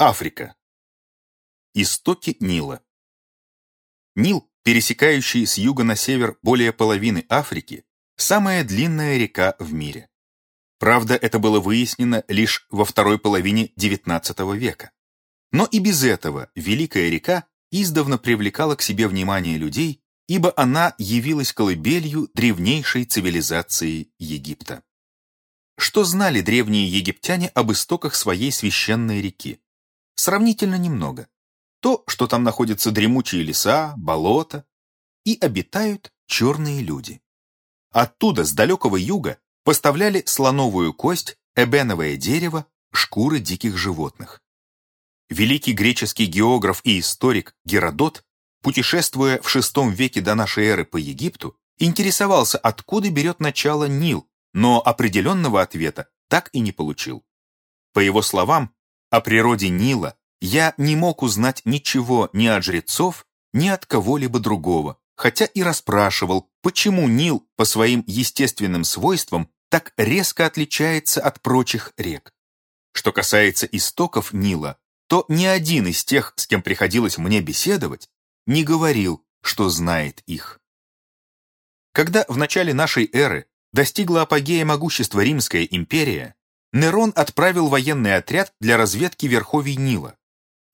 Африка. Истоки Нила. Нил, пересекающий с юга на север более половины Африки, самая длинная река в мире. Правда, это было выяснено лишь во второй половине XIX века. Но и без этого Великая река издавна привлекала к себе внимание людей, ибо она явилась колыбелью древнейшей цивилизации Египта. Что знали древние египтяне об истоках своей священной реки? Сравнительно немного. То, что там находятся дремучие леса, болота, и обитают черные люди. Оттуда, с далекого юга, поставляли слоновую кость, эбеновое дерево, шкуры диких животных. Великий греческий географ и историк Геродот, путешествуя в VI веке до нашей эры по Египту, интересовался, откуда берет начало Нил, но определенного ответа так и не получил. По его словам, о природе Нила я не мог узнать ничего ни от жрецов, ни от кого-либо другого, хотя и расспрашивал, почему Нил по своим естественным свойствам так резко отличается от прочих рек. Что касается истоков Нила, то ни один из тех, с кем приходилось мне беседовать, не говорил, что знает их. Когда в начале нашей эры достигла апогея могущества Римская империя, Нерон отправил военный отряд для разведки верховий Нила.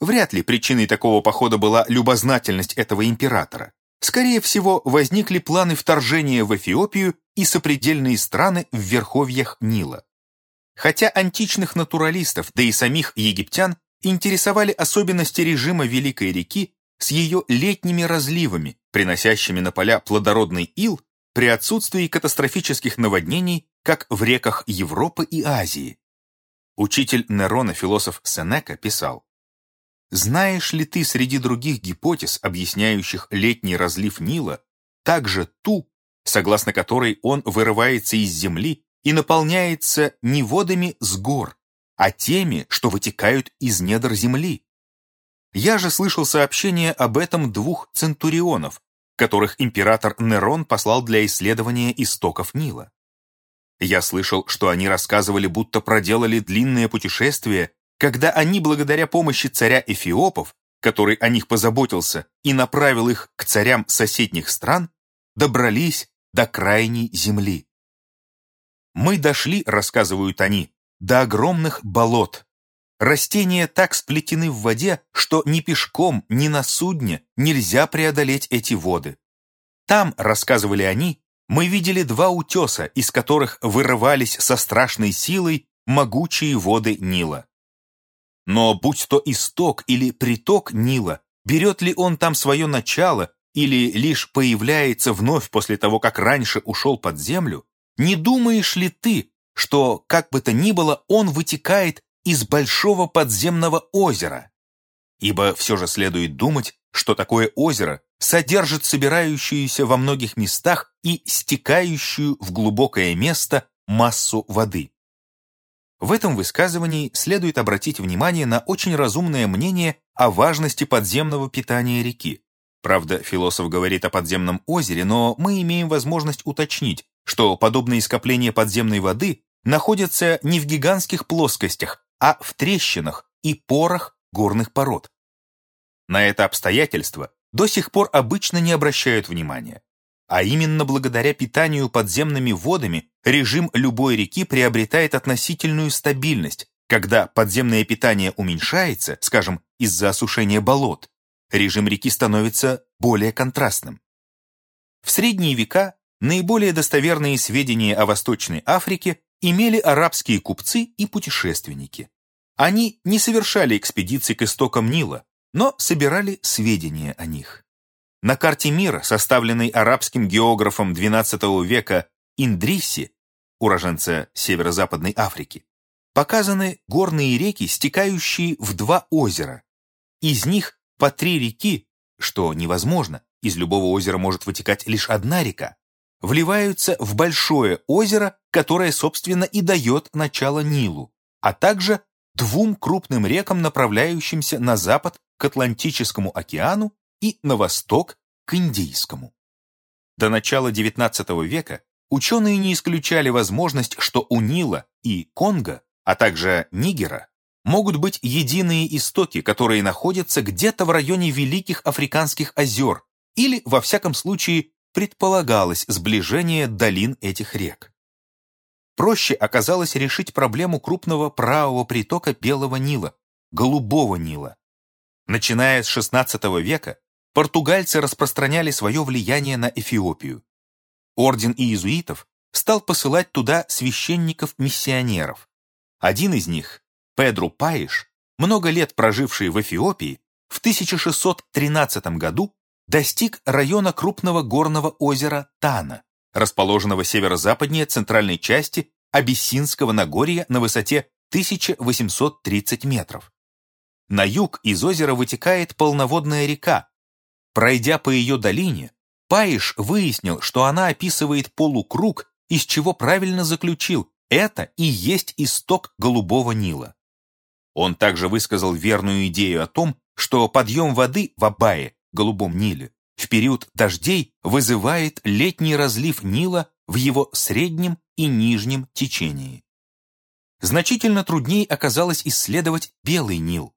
Вряд ли причиной такого похода была любознательность этого императора. Скорее всего, возникли планы вторжения в Эфиопию и сопредельные страны в верховьях Нила. Хотя античных натуралистов, да и самих египтян, интересовали особенности режима Великой реки с ее летними разливами, приносящими на поля плодородный ил при отсутствии катастрофических наводнений как в реках Европы и Азии. Учитель Нерона, философ Сенека, писал, «Знаешь ли ты среди других гипотез, объясняющих летний разлив Нила, также ту, согласно которой он вырывается из земли и наполняется не водами с гор, а теми, что вытекают из недр земли? Я же слышал сообщение об этом двух центурионов, которых император Нерон послал для исследования истоков Нила. Я слышал, что они рассказывали, будто проделали длинное путешествие, когда они, благодаря помощи царя Эфиопов, который о них позаботился и направил их к царям соседних стран, добрались до крайней земли. «Мы дошли, — рассказывают они, — до огромных болот. Растения так сплетены в воде, что ни пешком, ни на судне нельзя преодолеть эти воды. Там, — рассказывали они, мы видели два утеса, из которых вырывались со страшной силой могучие воды Нила. Но будь то исток или приток Нила, берет ли он там свое начало или лишь появляется вновь после того, как раньше ушел под землю, не думаешь ли ты, что, как бы то ни было, он вытекает из большого подземного озера? Ибо все же следует думать, что такое озеро содержит собирающуюся во многих местах и стекающую в глубокое место массу воды. В этом высказывании следует обратить внимание на очень разумное мнение о важности подземного питания реки. Правда, философ говорит о подземном озере, но мы имеем возможность уточнить, что подобные скопления подземной воды находятся не в гигантских плоскостях, а в трещинах и порах горных пород. На это обстоятельство до сих пор обычно не обращают внимания. А именно благодаря питанию подземными водами режим любой реки приобретает относительную стабильность. Когда подземное питание уменьшается, скажем, из-за осушения болот, режим реки становится более контрастным. В средние века наиболее достоверные сведения о Восточной Африке имели арабские купцы и путешественники. Они не совершали экспедиции к истокам Нила, но собирали сведения о них. На карте мира, составленной арабским географом XII века Индрисси, уроженца северо-западной Африки, показаны горные реки, стекающие в два озера. Из них по три реки, что невозможно, из любого озера может вытекать лишь одна река, вливаются в большое озеро, которое, собственно, и дает начало Нилу, а также двум крупным рекам, направляющимся на запад к Атлантическому океану и на восток к Индийскому. До начала XIX века ученые не исключали возможность, что у Нила и Конго, а также Нигера, могут быть единые истоки, которые находятся где-то в районе Великих Африканских озер, или, во всяком случае, предполагалось сближение долин этих рек. Проще оказалось решить проблему крупного правого притока Белого Нила, Голубого Нила. Начиная с XVI века, португальцы распространяли свое влияние на Эфиопию. Орден иезуитов стал посылать туда священников-миссионеров. Один из них, Педру Паиш, много лет проживший в Эфиопии, в 1613 году достиг района крупного горного озера Тана, расположенного северо-западнее центральной части Абиссинского Нагорья на высоте 1830 метров. На юг из озера вытекает полноводная река. Пройдя по ее долине, Паиш выяснил, что она описывает полукруг, из чего правильно заключил, это и есть исток Голубого Нила. Он также высказал верную идею о том, что подъем воды в Абае, Голубом Ниле, в период дождей вызывает летний разлив Нила в его среднем и нижнем течении. Значительно труднее оказалось исследовать Белый Нил.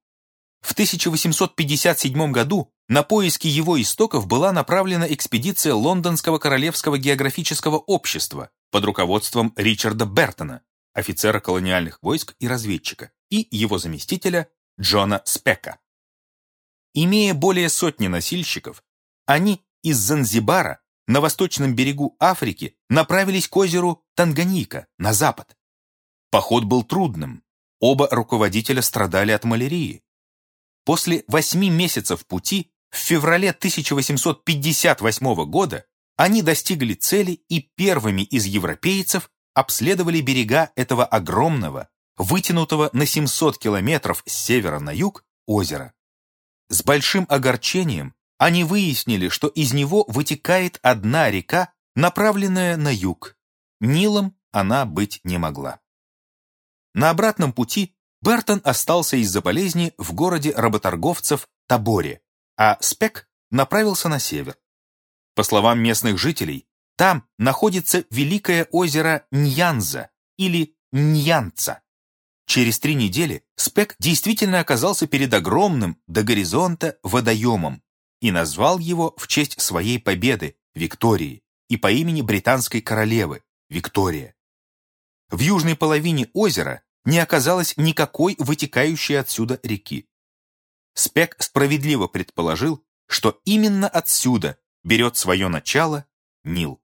В 1857 году на поиски его истоков была направлена экспедиция Лондонского Королевского географического общества под руководством Ричарда Бертона, офицера колониальных войск и разведчика, и его заместителя Джона Спека. Имея более сотни носильщиков, они из Занзибара на восточном берегу Африки направились к озеру Танганьика на запад. Поход был трудным. Оба руководителя страдали от малярии. После восьми месяцев пути в феврале 1858 года они достигли цели и первыми из европейцев обследовали берега этого огромного, вытянутого на 700 километров с севера на юг озера. С большим огорчением они выяснили, что из него вытекает одна река, направленная на юг. Нилом она быть не могла. На обратном пути Бертон остался из-за болезни в городе работорговцев Таборе, а Спек направился на север. По словам местных жителей, там находится великое озеро Ньянза или Ньянца. Через три недели Спек действительно оказался перед огромным до горизонта водоемом и назвал его в честь своей победы, Виктории, и по имени британской королевы, Виктория. В южной половине озера не оказалось никакой вытекающей отсюда реки. Спек справедливо предположил, что именно отсюда берет свое начало Нил.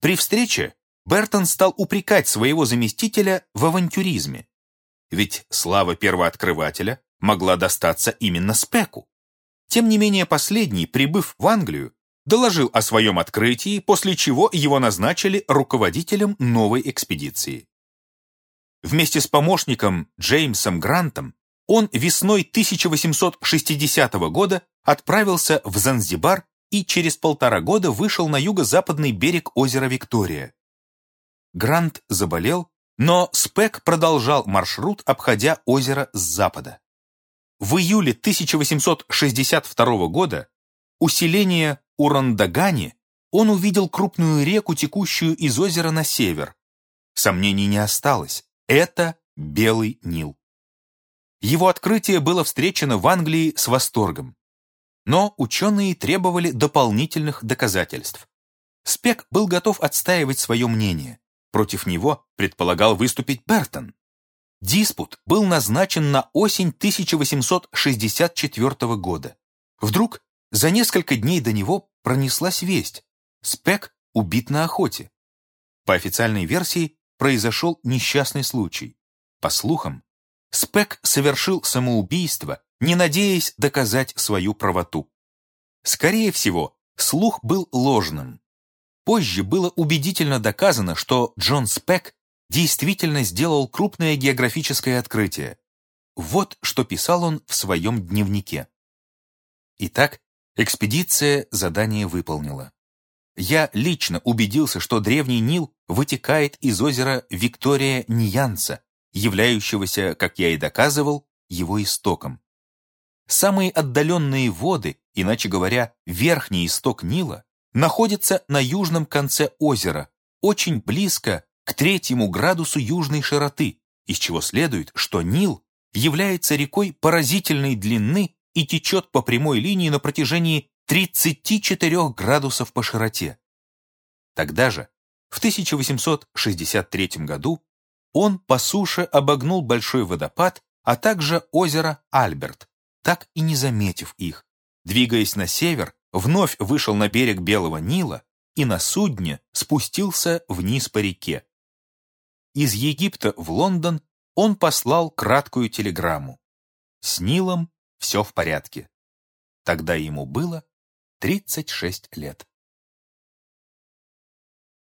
При встрече Бертон стал упрекать своего заместителя в авантюризме. Ведь слава первооткрывателя могла достаться именно Спеку. Тем не менее последний, прибыв в Англию, доложил о своем открытии, после чего его назначили руководителем новой экспедиции. Вместе с помощником Джеймсом Грантом он весной 1860 года отправился в Занзибар и через полтора года вышел на юго-западный берег озера Виктория. Грант заболел, но Спек продолжал маршрут, обходя озеро с запада. В июле 1862 года усиление Урандагани он увидел крупную реку, текущую из озера на север. Сомнений не осталось. Это Белый Нил. Его открытие было встречено в Англии с восторгом. Но ученые требовали дополнительных доказательств. Спек был готов отстаивать свое мнение. Против него предполагал выступить Бертон. Диспут был назначен на осень 1864 года. Вдруг за несколько дней до него пронеслась весть. Спек убит на охоте. По официальной версии произошел несчастный случай. По слухам, Спек совершил самоубийство, не надеясь доказать свою правоту. Скорее всего, слух был ложным. Позже было убедительно доказано, что Джон Спек действительно сделал крупное географическое открытие. Вот что писал он в своем дневнике. Итак, экспедиция задание выполнила. Я лично убедился, что древний Нил вытекает из озера Виктория Ньянца, являющегося, как я и доказывал, его истоком. Самые отдаленные воды, иначе говоря, верхний исток Нила, находятся на южном конце озера, очень близко к третьему градусу южной широты, из чего следует, что Нил является рекой поразительной длины и течет по прямой линии на протяжении 34 градусов по широте. Тогда же, в 1863 году, он по суше обогнул большой водопад, а также озеро Альберт, так и не заметив их. Двигаясь на север, вновь вышел на берег Белого Нила и на судне спустился вниз по реке. Из Египта в Лондон он послал краткую телеграмму. С Нилом все в порядке. Тогда ему было 36 лет.